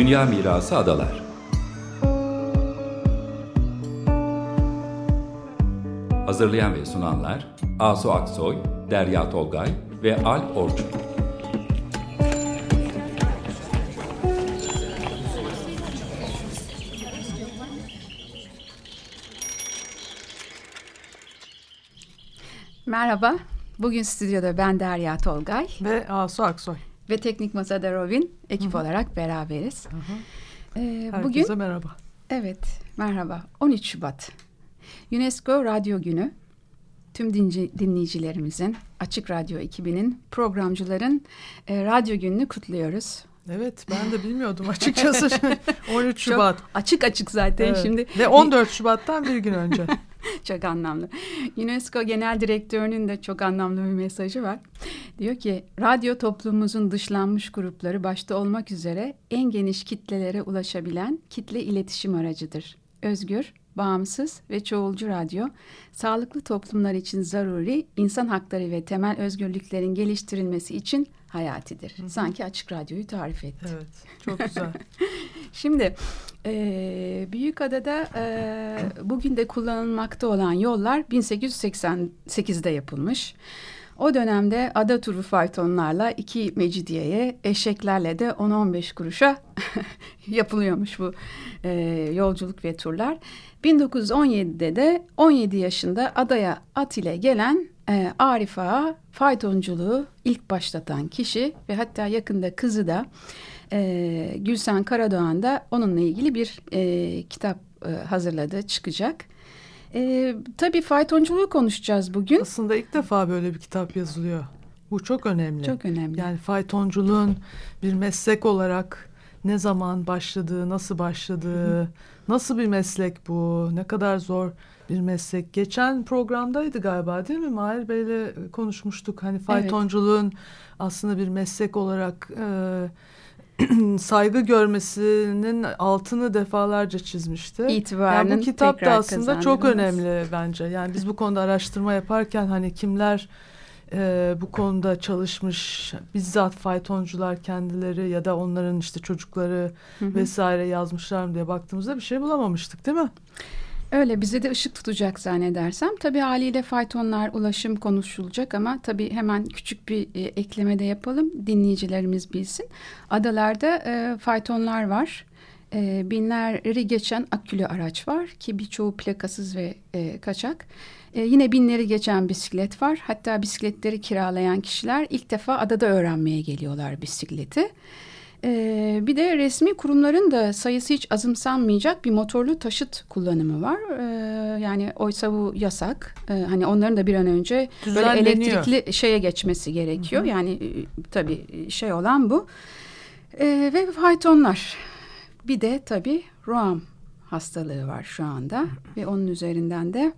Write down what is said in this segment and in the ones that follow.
Dünya Mirası Adalar Hazırlayan ve sunanlar Asu Aksoy, Derya Tolgay ve Alp Orçun. Merhaba, bugün stüdyoda ben Derya Tolgay Ve Asu Aksoy. Ve Teknik Masada Robin ekip olarak beraberiz. Ee, Herkese bugün merhaba. evet merhaba 13 Şubat UNESCO Radyo Günü. Tüm dinci- dinleyicilerimizin Açık Radyo ekibinin programcıların e, radyo gününü kutluyoruz. Evet ben de bilmiyordum açıkçası. 13 Şubat. Çok açık açık zaten Evet. şimdi Ve 14 Şubat'tan bir gün önce. Çok anlamlı. UNESCO Genel Direktörü'nün de çok anlamlı bir mesajı var. Diyor ki radyo toplumumuzun dışlanmış grupları başta olmak üzere en geniş kitlelere ulaşabilen kitle iletişim aracıdır. Özgür, bağımsız ve çoğulcu radyo, sağlıklı toplumlar için zaruri insan hakları ve temel özgürlüklerin geliştirilmesi için hayatidir. Sanki açık radyoyu tarif etti. Evet çok güzel. Şimdi e, Büyükada'da e, bugün de kullanılmakta olan yollar 1888'de yapılmış. O dönemde ada turu faytonlarla iki mecidiyeye, eşeklerle de 10-15 kuruşa yapılıyormuş bu e, yolculuk ve turlar. 1917'de de 17 yaşında adaya at ile gelen e, Arif faytonculuğu ilk başlatan kişi ve hatta yakında kızı da e, Gülsen Karadoğan da onunla ilgili bir e, kitap e, hazırladı çıkacak. E, tabii faytonculuğu konuşacağız bugün. Aslında ilk defa böyle bir kitap yazılıyor. Bu çok önemli. Çok önemli. Yani faytonculuğun bir meslek olarak ne zaman başladığı, nasıl başladığı, nasıl bir meslek bu, ne kadar zor bir meslek. Geçen programdaydı galiba değil mi? Mahir Bey'le konuşmuştuk. Hani faytonculuğun aslında bir meslek olarak e, saygı görmesinin altını defalarca çizmişti. İtibarının yani bu kitap da aslında çok önemli bence. Yani biz bu konuda araştırma yaparken hani kimler e, bu konuda çalışmış, bizzat faytoncular kendileri ya da onların işte çocukları Hı hı. vesaire yazmışlar mı diye baktığımızda bir şey bulamamıştık değil mi? Öyle bize de ışık tutacak zannedersem. Tabii haliyle faytonlar, ulaşım konuşulacak ama tabii hemen küçük bir e, ekleme de yapalım. Dinleyicilerimiz bilsin. Adalarda e, faytonlar var. E, binleri geçen akülü araç var ki birçoğu plakasız ve e, kaçak. E, yine binleri geçen bisiklet var. Hatta bisikletleri kiralayan kişiler ilk defa adada öğrenmeye geliyorlar bisikleti. Ee, bir de resmi kurumların da sayısı hiç azımsanmayacak bir motorlu taşıt kullanımı var. Ee, yani oysa bu yasak. Ee, hani onların da bir an önce böyle elektrikli şeye geçmesi gerekiyor. Yani e, tabii şey olan bu. Ee, ve faytonlar. Bir de tabii Roam hastalığı var şu anda ve onun üzerinden de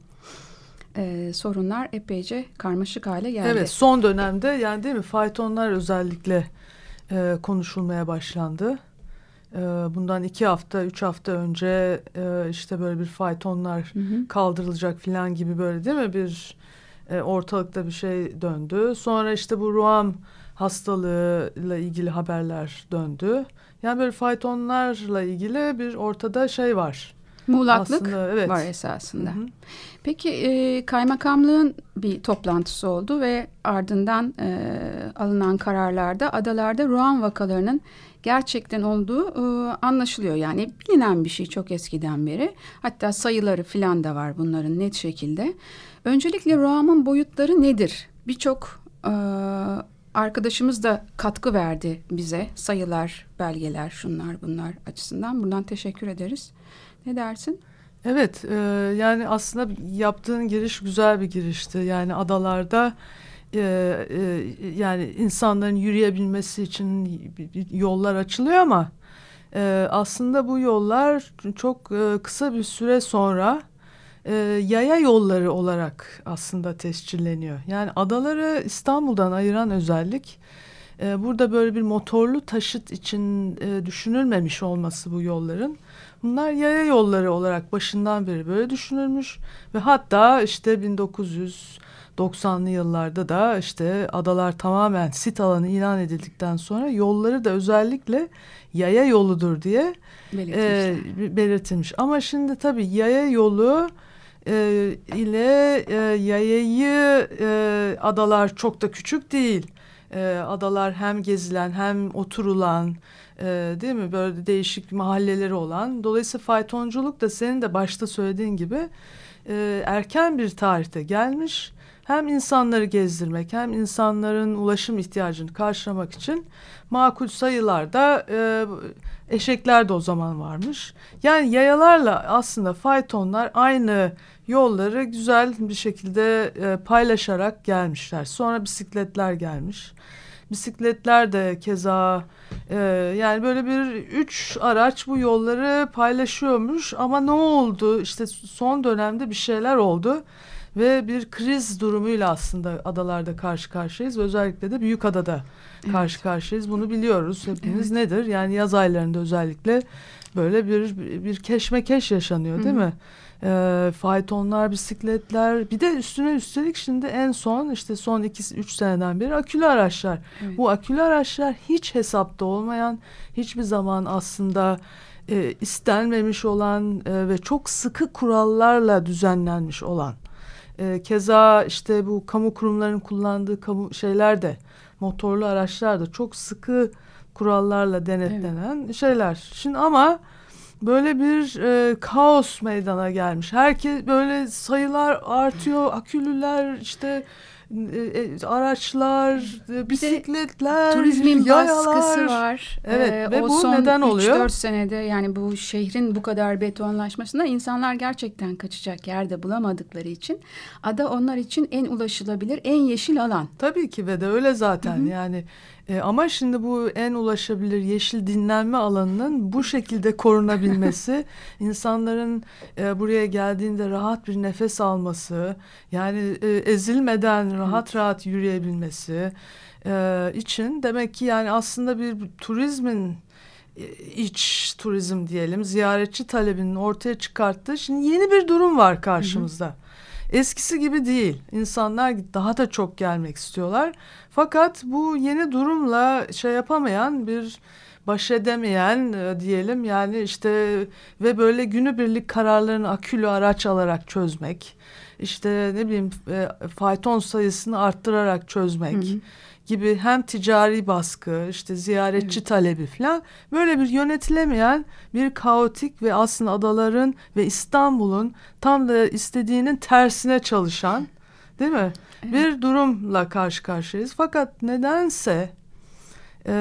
e, sorunlar epeyce karmaşık hale geldi. Evet son dönemde yani değil mi faytonlar özellikle e, konuşulmaya başlandı. E, bundan iki hafta, üç hafta önce e, işte böyle bir faytonlar Hı hı. kaldırılacak falan gibi böyle değil mi bir e, ortalıkta bir şey döndü. Sonra işte bu Ruam hastalığıyla ilgili haberler döndü. Yani böyle faytonlarla ilgili bir ortada şey var. Muğlaklık Aslında, evet. var esasında. Hı hı. Peki e, kaymakamlığın bir toplantısı oldu ve ardından e, alınan kararlarda adalarda ruan vakalarının gerçekten olduğu e, anlaşılıyor. Yani bilinen bir şey çok eskiden beri. Hatta sayıları filan da var bunların net şekilde. Öncelikle ruamın boyutları nedir? Birçok e, arkadaşımız da katkı verdi bize. Sayılar, belgeler, şunlar bunlar açısından. Buradan teşekkür ederiz. Ne dersin? Evet e, yani aslında yaptığın giriş güzel bir girişti. Yani adalarda e, e, yani insanların yürüyebilmesi için yollar açılıyor ama e, aslında bu yollar çok e, kısa bir süre sonra e, yaya yolları olarak aslında tescilleniyor. Yani adaları İstanbul'dan ayıran özellik e, burada böyle bir motorlu taşıt için e, düşünülmemiş olması bu yolların. Bunlar yaya yolları olarak başından beri böyle düşünülmüş ve hatta işte 1990'lı yıllarda da işte adalar tamamen sit alanı ilan edildikten sonra yolları da özellikle yaya yoludur diye e, belirtilmiş. Ama şimdi tabii yaya yolu e, ile e, yayayı e, adalar çok da küçük değil. E, adalar hem gezilen hem oturulan e, değil mi böyle değişik mahalleleri olan. Dolayısıyla faytonculuk da senin de başta söylediğin gibi e, erken bir tarihte gelmiş. Hem insanları gezdirmek hem insanların ulaşım ihtiyacını karşılamak için makul sayılarda e, eşekler de o zaman varmış. Yani yayalarla aslında faytonlar aynı yolları güzel bir şekilde e, paylaşarak gelmişler. Sonra bisikletler gelmiş. Bisikletler de keza e, yani böyle bir üç araç bu yolları paylaşıyormuş ama ne oldu işte son dönemde bir şeyler oldu ve bir kriz durumuyla aslında adalarda karşı karşıyayız özellikle de büyük adada karşı evet. karşıyayız bunu biliyoruz hepimiz evet. nedir yani yaz aylarında özellikle böyle bir bir keşmekeş yaşanıyor değil Hı -hı. mi? E, faytonlar, bisikletler bir de üstüne üstelik şimdi en son işte son 2-3 seneden beri akülü araçlar. Evet. Bu akülü araçlar hiç hesapta olmayan hiçbir zaman aslında e, istenmemiş olan e, ve çok sıkı kurallarla düzenlenmiş olan. E, keza işte bu kamu kurumlarının kullandığı kamu şeyler de motorlu araçlar da çok sıkı kurallarla denetlenen evet. şeyler. Şimdi ama böyle bir e, kaos meydana gelmiş. Herkes böyle sayılar artıyor, akülüler işte e, e araçlar, e, bisikletler, turizmin yayalar. baskısı var. Evet ee, ve bu son neden oluyor? 3-4 senede yani bu şehrin bu kadar betonlaşmasında insanlar gerçekten kaçacak yerde bulamadıkları için ada onlar için en ulaşılabilir, en yeşil alan. Tabii ki ve de öyle zaten. Hı -hı. Yani e, ama şimdi bu en ulaşabilir yeşil dinlenme alanının bu şekilde korunabilmesi, insanların e, buraya geldiğinde rahat bir nefes alması, yani e, ezilmeden rahat rahat yürüyebilmesi e, için demek ki yani aslında bir turizmin e, iç turizm diyelim ziyaretçi talebinin ortaya çıkarttığı şimdi yeni bir durum var karşımızda. Hı hı. Eskisi gibi değil. İnsanlar daha da çok gelmek istiyorlar. Fakat bu yeni durumla şey yapamayan bir baş edemeyen e, diyelim yani işte ve böyle günübirlik kararlarını akülü araç alarak çözmek işte ne bileyim e, fayton sayısını arttırarak çözmek. Hı hı gibi hem ticari baskı işte ziyaretçi evet. talebi falan böyle bir yönetilemeyen bir kaotik ve aslında adaların ve İstanbul'un tam da istediğinin tersine çalışan değil mi? Evet. Bir durumla karşı karşıyayız. Fakat nedense e,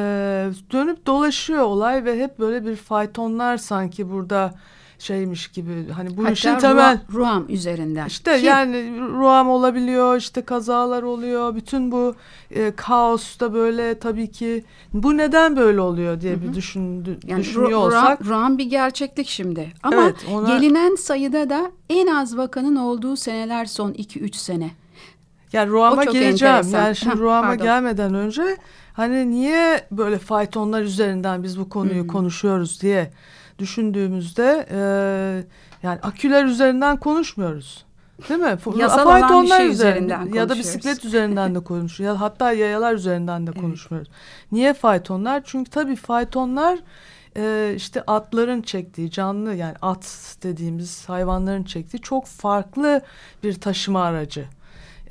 dönüp dolaşıyor olay ve hep böyle bir faytonlar sanki burada şeymiş gibi hani bu Hatta işin temel Ruam üzerinden. İşte Ki... yani Ruam olabiliyor işte kazalar oluyor bütün bu e, kaosta böyle tabii ki bu neden böyle oluyor diye Hı -hı. bir düşündü, yani düşünüyor olsak. Ruam bir gerçeklik şimdi ama evet, ona... gelinen sayıda da en az vakanın olduğu seneler son 2-3 sene. Yani Ruam'a geleceğim. Enteresan. Yani şimdi Ruam'a gelmeden önce hani niye böyle faytonlar üzerinden biz bu konuyu hmm. konuşuyoruz diye düşündüğümüzde e, yani aküler üzerinden konuşmuyoruz. Değil mi? Yasal olan bir şey üzerinden ya da bisiklet üzerinden de konuşuyoruz. Ya hatta yayalar üzerinden de konuşmuyoruz. Evet. Niye faytonlar? Çünkü tabii faytonlar e, işte atların çektiği canlı yani at dediğimiz hayvanların çektiği çok farklı bir taşıma aracı.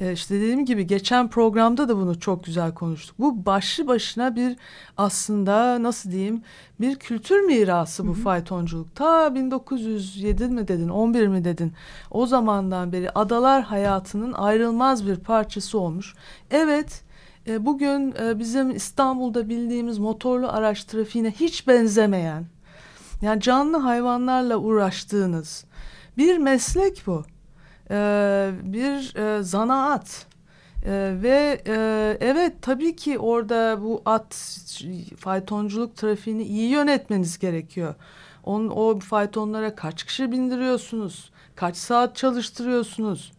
E, işte dediğim gibi geçen programda da bunu çok güzel konuştuk. Bu başlı başına bir aslında nasıl diyeyim bir kültür mirası bu hı hı. faytonculuk. Ta 1907 mi dedin 11 mi dedin o zamandan beri adalar hayatının ayrılmaz bir parçası olmuş. Evet e, bugün e, bizim İstanbul'da bildiğimiz motorlu araç trafiğine hiç benzemeyen yani canlı hayvanlarla uğraştığınız bir meslek bu e, bir e, zanaat. Ee, ve e, evet tabii ki orada bu at faytonculuk trafiğini iyi yönetmeniz gerekiyor. On, o faytonlara kaç kişi bindiriyorsunuz? Kaç saat çalıştırıyorsunuz?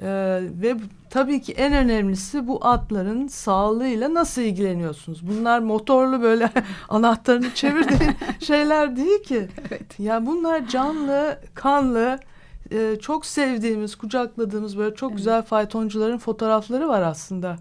Ee, ve tabii ki en önemlisi bu atların sağlığıyla nasıl ilgileniyorsunuz? Bunlar motorlu böyle anahtarını çevirdiğin şeyler değil ki. Evet. Ya bunlar canlı, kanlı, e, çok sevdiğimiz, kucakladığımız böyle çok evet. güzel faytoncuların fotoğrafları var aslında.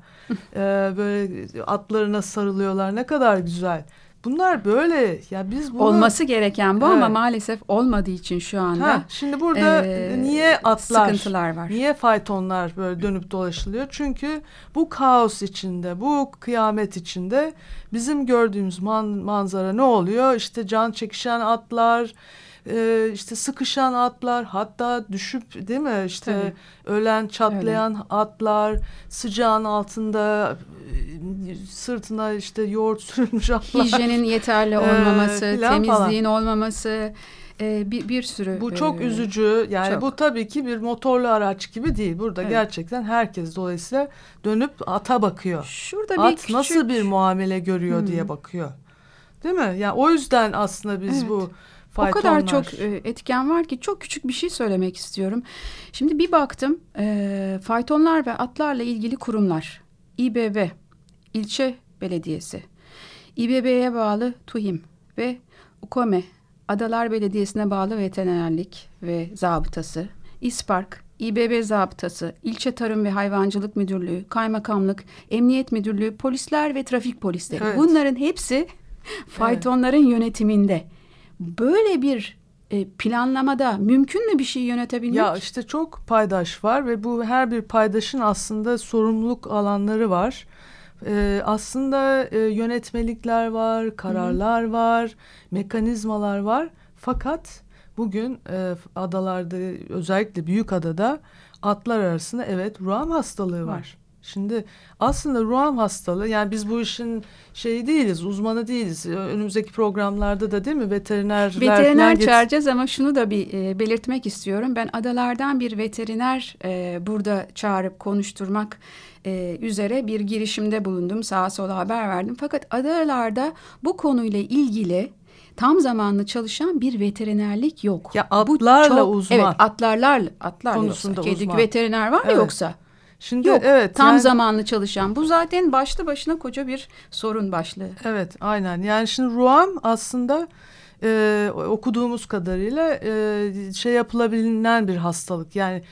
ee, böyle atlarına sarılıyorlar. Ne kadar güzel. Bunlar böyle ya biz bunu olması gereken bu evet. ama maalesef olmadığı için şu anda. Ha, şimdi burada e, niye atlar, sıkıntılar var. Niye faytonlar böyle dönüp dolaşılıyor? Çünkü bu kaos içinde, bu kıyamet içinde bizim gördüğümüz man manzara ne oluyor? İşte can çekişen atlar, e, işte sıkışan atlar hatta düşüp değil mi işte Tabii. ölen çatlayan Öyle. atlar sıcağın altında e, sırtına işte yoğurt sürülmüş atlar. Hijyenin yeterli olmaması, ee, temizliğin falan. olmaması e, bir, bir sürü. Bu çok e, üzücü. Yani çok. bu tabii ki bir motorlu araç gibi değil. Burada evet. gerçekten herkes dolayısıyla dönüp ata bakıyor. Şurada At bir küçük... nasıl bir muamele görüyor hmm. diye bakıyor. Değil mi? Yani o yüzden aslında biz evet. bu Faytonlar. O kadar çok e, etken var ki çok küçük bir şey söylemek istiyorum. Şimdi bir baktım e, faytonlar ve atlarla ilgili kurumlar. İBB, ilçe belediyesi, İBB'ye bağlı TUHİM ve UKOME, Adalar Belediyesi'ne bağlı veterinerlik ve zabıtası, İSPARK, İBB zabıtası, ilçe tarım ve hayvancılık müdürlüğü, kaymakamlık, emniyet müdürlüğü, polisler ve trafik polisleri. Evet. Bunların hepsi faytonların evet. yönetiminde böyle bir e, planlamada mümkün mü bir şey yönetebilmek? Ya işte çok paydaş var ve bu her bir paydaşın aslında sorumluluk alanları var. Ee, aslında e, yönetmelikler var, kararlar Hı-hı. var, mekanizmalar var. Fakat bugün e, adalarda özellikle büyük adada atlar arasında evet ruam hastalığı var. var. Şimdi aslında ruam hastalığı yani biz bu işin şeyi değiliz, uzmanı değiliz. Önümüzdeki programlarda da değil mi veterinerler Veteriner çağıracağız ama şunu da bir e, belirtmek istiyorum. Ben adalardan bir veteriner e, burada çağırıp konuşturmak e, üzere bir girişimde bulundum. Sağa sola haber verdim. Fakat adalarda bu konuyla ilgili tam zamanlı çalışan bir veterinerlik yok. Ya atlarla çok, uzman. Evet atlarlar atlar konusunda yoksa. uzman. veteriner var evet. yoksa? Şimdi Yok, evet tam yani, zamanlı çalışan. Bu zaten başlı başına koca bir sorun başlığı. Evet, aynen. Yani şimdi ruam aslında e, okuduğumuz kadarıyla e, şey yapılabilen bir hastalık. Yani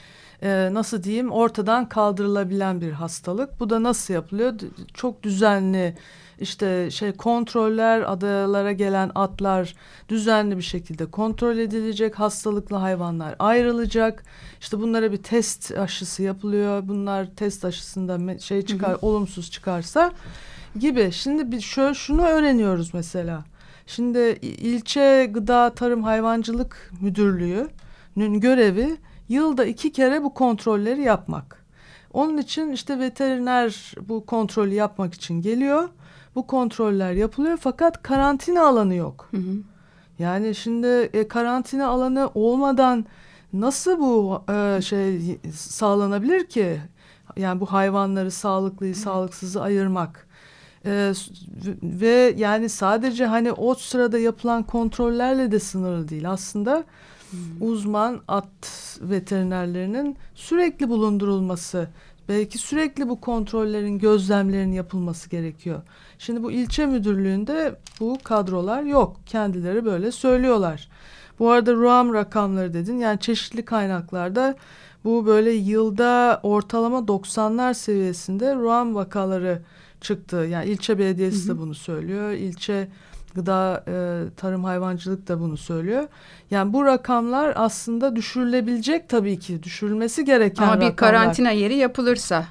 e, nasıl diyeyim ortadan kaldırılabilen bir hastalık. Bu da nasıl yapılıyor? Çok düzenli işte şey kontroller adalara gelen atlar düzenli bir şekilde kontrol edilecek. Hastalıklı hayvanlar ayrılacak. İşte bunlara bir test aşısı yapılıyor. Bunlar test aşısında şey çıkar hı hı. olumsuz çıkarsa gibi. Şimdi bir şöyle şunu öğreniyoruz mesela. Şimdi ilçe gıda tarım hayvancılık müdürlüğü'nün görevi yılda iki kere bu kontrolleri yapmak. Onun için işte veteriner bu kontrolü yapmak için geliyor. Bu kontroller yapılıyor fakat karantina alanı yok. Hı hı. Yani şimdi e, karantina alanı olmadan nasıl bu e, şey sağlanabilir ki? Yani bu hayvanları sağlıklıyı, sağlıksızı ayırmak. Ee, ve yani sadece hani o sırada yapılan kontrollerle de sınırlı değil. Aslında hmm. uzman at veterinerlerinin sürekli bulundurulması, belki sürekli bu kontrollerin, gözlemlerin yapılması gerekiyor. Şimdi bu ilçe müdürlüğünde bu kadrolar yok. Kendileri böyle söylüyorlar. Bu arada RUAM rakamları dedin. Yani çeşitli kaynaklarda bu böyle yılda ortalama 90'lar seviyesinde RUAM vakaları çıktı. Yani ilçe belediyesi hı hı. de bunu söylüyor. İlçe gıda e, tarım hayvancılık da bunu söylüyor. Yani bu rakamlar aslında düşürülebilecek tabii ki düşürülmesi gereken Ama rakamlar. bir karantina yeri yapılırsa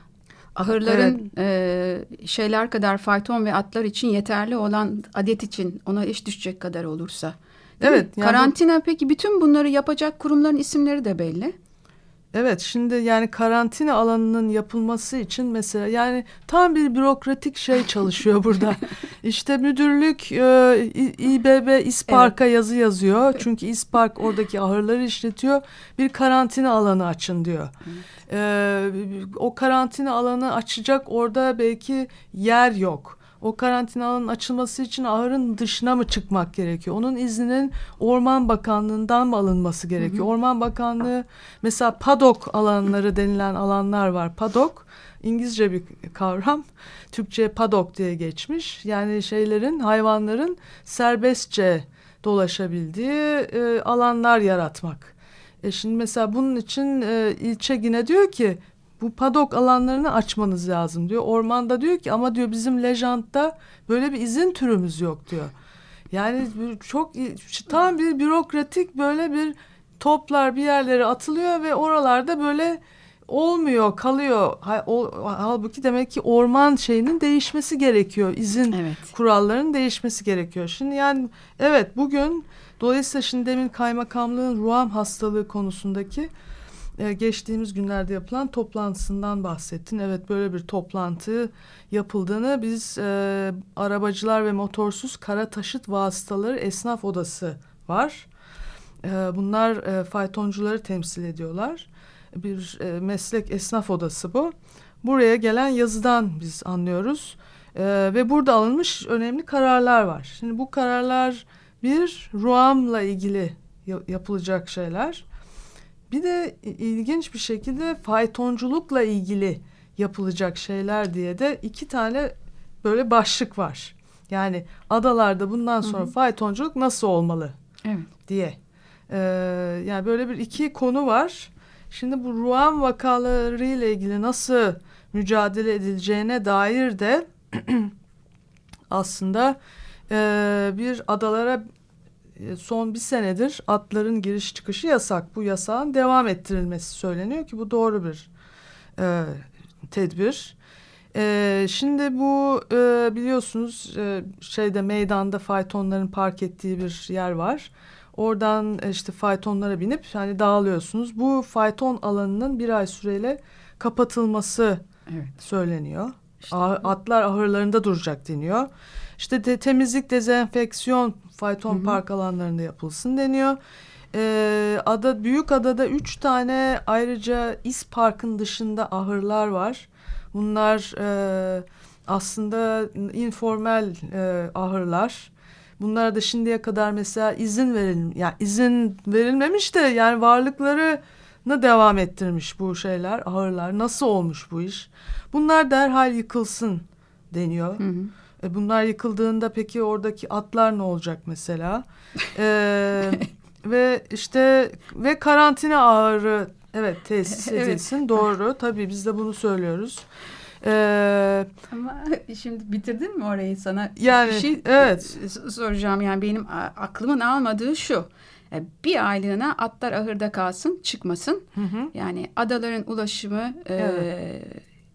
ahırların evet. e, şeyler kadar fayton ve atlar için yeterli olan adet için ona eş düşecek kadar olursa. evet. Yani Karantina peki bütün bunları yapacak kurumların isimleri de belli. Evet şimdi yani karantina alanının yapılması için mesela yani tam bir bürokratik şey çalışıyor burada. İşte müdürlük e, İBB İspark'a evet. yazı yazıyor. Çünkü İspark oradaki ahırları işletiyor. Bir karantina alanı açın diyor. E, o karantina alanı açacak orada belki yer yok. O karantina alanının açılması için ahırın dışına mı çıkmak gerekiyor? Onun izninin Orman Bakanlığı'ndan mı alınması gerekiyor? Hı hı. Orman Bakanlığı mesela padok alanları denilen alanlar var. Padok İngilizce bir kavram. Türkçe padok diye geçmiş. Yani şeylerin, hayvanların serbestçe dolaşabildiği e, alanlar yaratmak. E şimdi mesela bunun için e, ilçe yine diyor ki bu padok alanlarını açmanız lazım diyor. Ormanda diyor ki ama diyor bizim lejantta böyle bir izin türümüz yok diyor. Yani çok tam bir bürokratik böyle bir toplar bir yerlere atılıyor ve oralarda böyle olmuyor, kalıyor. Halbuki demek ki orman şeyinin değişmesi gerekiyor. İzin evet. kurallarının değişmesi gerekiyor. Şimdi yani evet bugün dolayısıyla şimdi demin kaymakamlığın ruam hastalığı konusundaki e, geçtiğimiz günlerde yapılan toplantısından bahsettin. Evet böyle bir toplantı yapıldığını biz e, arabacılar ve motorsuz kara taşıt vasıtaları esnaf odası var. E, bunlar e, faytoncuları temsil ediyorlar bir e, meslek esnaf odası bu. Buraya gelen yazıdan biz anlıyoruz. E, ve burada alınmış önemli kararlar var. Şimdi bu kararlar bir RUAM'la ilgili yapılacak şeyler. Bir de ilginç bir şekilde faytonculukla ilgili yapılacak şeyler diye de iki tane böyle başlık var. Yani adalarda bundan sonra hı hı. faytonculuk nasıl olmalı evet. diye. Ee, yani böyle bir iki konu var. Şimdi bu Ruan vakaları ile ilgili nasıl mücadele edileceğine dair de aslında e, bir adalara son bir senedir atların giriş çıkışı yasak. Bu yasağın devam ettirilmesi söyleniyor ki bu doğru bir e, tedbir. E, şimdi bu e, biliyorsunuz e, şeyde meydanda faytonların park ettiği bir yer var. Oradan e, işte faytonlara binip hani dağılıyorsunuz. Bu fayton alanının bir ay süreyle kapatılması evet. söyleniyor. İşte. Atlar ahırlarında duracak deniyor. İşte de, temizlik, dezenfeksiyon fayton Hı -hı. park alanlarında yapılsın deniyor. Ee, ada büyük adada üç tane ayrıca is parkın dışında ahırlar var. Bunlar e, aslında informal e, ahırlar. Bunlara da şimdiye kadar mesela izin verilmiş, yani izin verilmemiş de yani varlıklarını devam ettirmiş bu şeyler, ahırlar. Nasıl olmuş bu iş? Bunlar derhal yıkılsın deniyor. Hı hı. E bunlar yıkıldığında peki oradaki atlar ne olacak mesela? ee, ve işte ve karantina ağırı evet tesis edilsin evet. doğru tabii biz de bunu söylüyoruz. Ee, Ama şimdi bitirdin mi orayı sana? Yani bir şey evet. soracağım yani benim aklımın almadığı şu. E, bir aylığına atlar ahırda kalsın, çıkmasın. Hı hı. Yani adaların ulaşımı e, evet.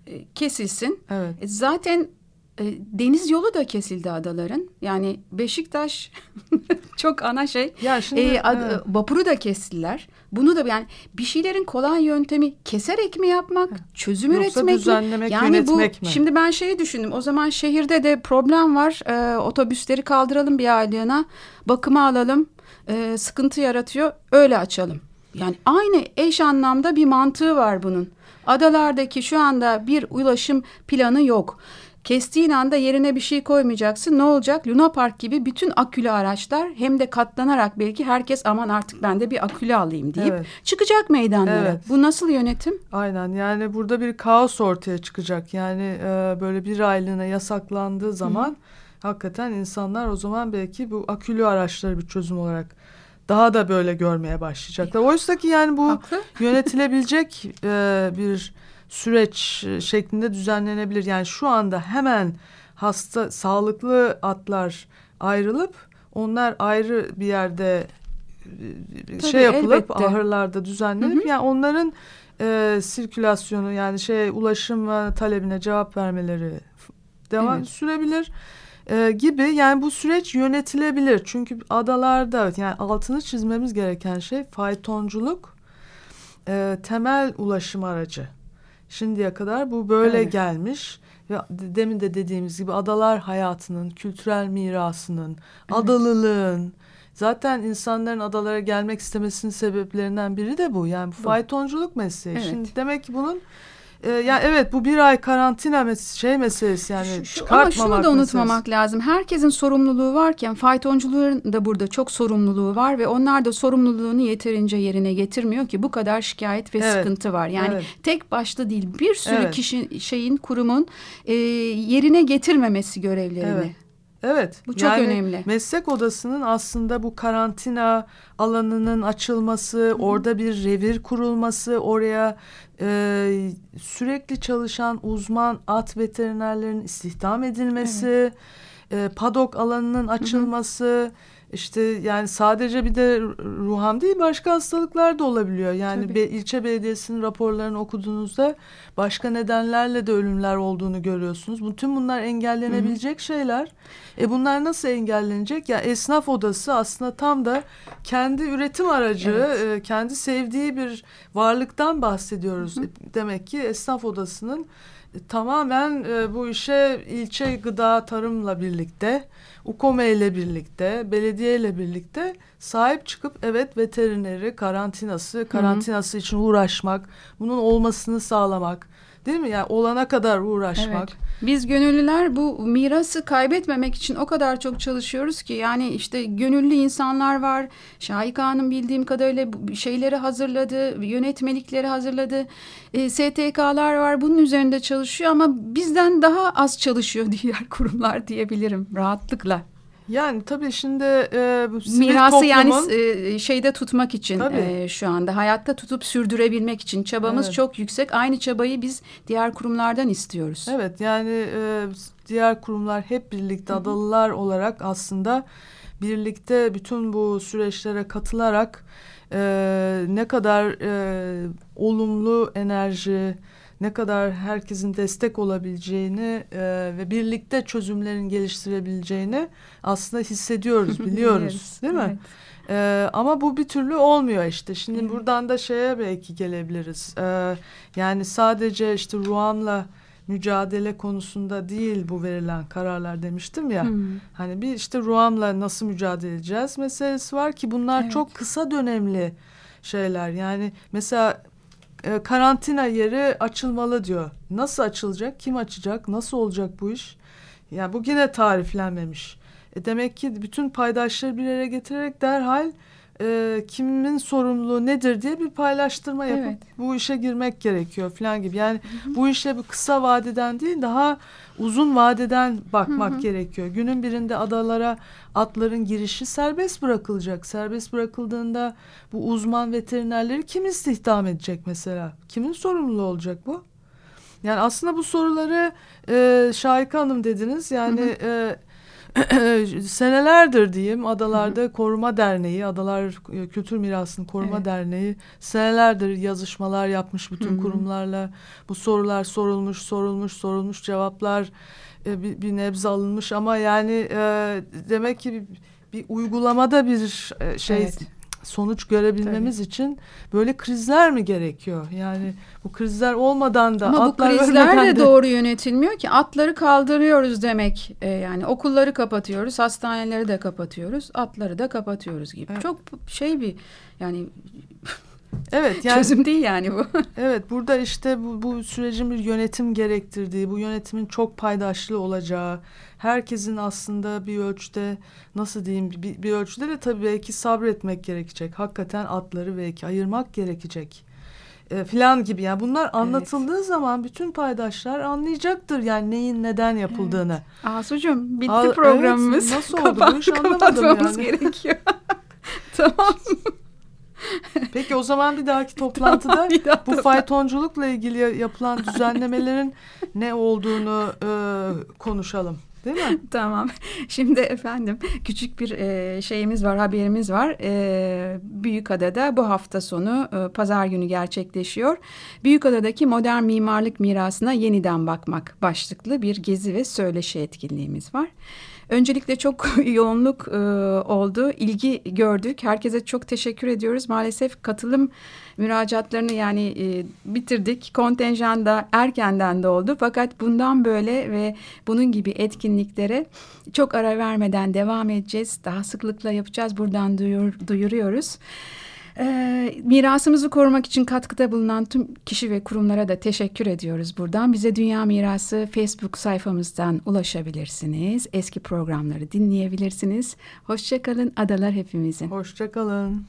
e, kesilsin. Evet. E, zaten e, deniz yolu da kesildi adaların. Yani Beşiktaş çok ana şey. Ya şimdi, e, ad, evet. Vapuru da kestiler. Bunu da yani bir şeylerin kolay yöntemi keserek mi yapmak, çözüm Yoksa üretmek düzenlemek, mi? Yani bu mi? şimdi ben şeyi düşündüm. O zaman şehirde de problem var. E, otobüsleri kaldıralım bir aylığına. Bakıma alalım. E, sıkıntı yaratıyor. Öyle açalım. Yani aynı eş anlamda bir mantığı var bunun. Adalardaki şu anda bir ulaşım planı yok. Kestiğin anda yerine bir şey koymayacaksın. Ne olacak? Luna Park gibi bütün akülü araçlar hem de katlanarak belki herkes aman artık ben de bir akülü alayım deyip evet. çıkacak meydanlara. Evet. Bu nasıl yönetim? Aynen yani burada bir kaos ortaya çıkacak. Yani e, böyle bir aylığına yasaklandığı zaman Hı. hakikaten insanlar o zaman belki bu akülü araçları bir çözüm olarak daha da böyle görmeye başlayacaklar. Oysa ki yani bu Haklı. yönetilebilecek e, bir süreç e, şeklinde düzenlenebilir. Yani şu anda hemen hasta sağlıklı atlar ayrılıp onlar ayrı bir yerde e, Tabii, şey yapılıp elbette. ahırlarda düzenlenip hı hı. yani onların e, sirkülasyonu yani şey ulaşım ve talebine cevap vermeleri devam evet. sürebilir e, gibi yani bu süreç yönetilebilir çünkü adalarda yani altını çizmemiz gereken şey faytonculuk e, temel ulaşım aracı. Şimdiye kadar bu böyle evet. gelmiş. Ve demin de dediğimiz gibi adalar hayatının, kültürel mirasının, evet. adalılığın, zaten insanların adalara gelmek istemesinin sebeplerinden biri de bu. Yani bu faytonculuk mesleği. Evet. Şimdi demek ki bunun e, yani evet bu bir ay karantina mes- şey meselesi yani Şu- şu- çıkartmamak Ama şunu da unutmamak meselesi. lazım. Herkesin sorumluluğu varken faytoncuların da burada çok sorumluluğu var ve onlar da sorumluluğunu yeterince yerine getirmiyor ki bu kadar şikayet ve Evet. sıkıntı var. Yani Evet. tek başta değil bir sürü Evet. kişi şeyin kurumun e, yerine getirmemesi görevlerini. Evet. Evet. Bu çok önemli. Meslek odasının aslında bu karantina alanının açılması, orada bir revir kurulması, oraya e, sürekli çalışan uzman at veterinerlerin istihdam edilmesi, e, padok alanının açılması, işte yani sadece bir de ruham değil başka hastalıklar da olabiliyor. Yani Tabii. be, ilçe belediyesinin raporlarını okuduğunuzda başka nedenlerle de ölümler olduğunu görüyorsunuz. Bütün bunlar engellenebilecek şeyler. E bunlar nasıl engellenecek? Ya esnaf odası aslında tam da kendi üretim aracı, Evet. e, kendi sevdiği bir varlıktan bahsediyoruz. E, Demek ki esnaf odasının e, tamamen e, bu işe ilçe gıda tarımla birlikte, UKOME ile birlikte, belediye ile birlikte sahip çıkıp evet veterineri, karantinası, karantinası için uğraşmak, bunun olmasını sağlamak. Değil mi? Yani olana kadar uğraşmak. Evet. Biz gönüllüler bu mirası kaybetmemek için o kadar çok çalışıyoruz ki yani işte gönüllü insanlar var. Şahika'nın bildiğim kadarıyla şeyleri hazırladı, yönetmelikleri hazırladı. E, STK'lar var bunun üzerinde çalışıyor ama bizden daha az çalışıyor diğer kurumlar diyebilirim rahatlıkla. Yani tabii şimdi e, Mirası yani toplumun- e, şeyde tutmak için Tabii. e, şu anda hayatta tutup sürdürebilmek için çabamız Evet. çok yüksek. Aynı çabayı biz diğer kurumlardan istiyoruz. Evet yani e, diğer kurumlar hep birlikte adalılar olarak aslında birlikte bütün bu süreçlere katılarak e, ne kadar e, olumlu enerji, ne kadar herkesin destek olabileceğini e, ve birlikte çözümlerin geliştirebileceğini aslında hissediyoruz, biliyoruz değil mi? Evet. Ee, ama bu bir türlü olmuyor işte. Şimdi Evet. buradan da şeye belki gelebiliriz. Ee, yani sadece işte Ruam'la mücadele konusunda değil bu verilen kararlar demiştim ya. Hmm. Hani bir işte Ruam'la nasıl mücadele edeceğiz meselesi var ki bunlar Evet. çok kısa dönemli şeyler. Yani mesela e, karantina yeri açılmalı diyor. Nasıl açılacak? Kim açacak? Nasıl olacak bu iş? Yani bu yine tariflenmemiş. E demek ki bütün paydaşları bir yere getirerek derhal e, kimin sorumluluğu nedir diye bir paylaştırma yapıp Evet. bu işe girmek gerekiyor falan gibi. Yani bu işe bu kısa vadeden değil daha uzun vadeden bakmak gerekiyor. Günün birinde adalara atların girişi serbest bırakılacak. Serbest bırakıldığında bu uzman veterinerleri kim istihdam edecek mesela? Kimin sorumluluğu olacak bu? Yani aslında bu soruları e, Şahika Hanım dediniz. Yani e, senelerdir diyeyim Adalarda Koruma Derneği, Adalar Kültür Mirasını Koruma Evet. Derneği senelerdir yazışmalar yapmış bütün kurumlarla. Bu sorular sorulmuş, sorulmuş, sorulmuş cevaplar e, bir, bir nebze alınmış ama yani e, demek ki bir, bir uygulamada bir e, şey Evet. Sonuç görebilmemiz için böyle krizler mi gerekiyor? Yani bu krizler olmadan da Ama bu atlar krizler ölmeden de doğru yönetilmiyor ki atları kaldırıyoruz demek e, yani okulları kapatıyoruz hastaneleri de kapatıyoruz atları da kapatıyoruz gibi Evet. çok şey bir yani, Evet yani çözüm değil yani bu. Evet burada işte bu, bu sürecin bir yönetim gerektirdiği, bu yönetimin çok paydaşlı olacağı, herkesin aslında bir ölçüde nasıl diyeyim bir, bir ölçüde de tabii belki sabretmek gerekecek. Hakikaten atları belki ayırmak gerekecek. E, filan gibi yani bunlar anlatıldığı zaman bütün paydaşlar anlayacaktır yani neyin neden yapıldığını. Asucuğum bitti evet, programımız. nasıl oldu bu Kapat- iş anlamadım yani. gerekiyor. tamam. Peki o zaman bir dahaki toplantıda Tamam, bir daha bu faytonculukla ilgili ya- yapılan düzenlemelerin ne olduğunu e, konuşalım. Değil mi? Tamam. Şimdi efendim küçük bir e, şeyimiz var, haberimiz var. E, Büyükada'da bu hafta sonu e, pazar günü gerçekleşiyor. Büyükada'daki modern mimarlık mirasına yeniden bakmak başlıklı bir gezi ve söyleşi etkinliğimiz var. Öncelikle çok yoğunluk e, oldu, ilgi gördük. Herkese çok teşekkür ediyoruz. Maalesef katılım müracaatlarını yani e, bitirdik. Kontenjan da erkenden de oldu. Fakat bundan böyle ve bunun gibi etkinliklere çok ara vermeden devam edeceğiz. Daha sıklıkla yapacağız. Buradan duyur, duyuruyoruz. Ee, mirasımızı korumak için katkıda bulunan tüm kişi ve kurumlara da teşekkür ediyoruz buradan. Bize Dünya Mirası Facebook sayfamızdan ulaşabilirsiniz. Eski programları dinleyebilirsiniz. Hoşçakalın adalar hepimizin. Hoşçakalın.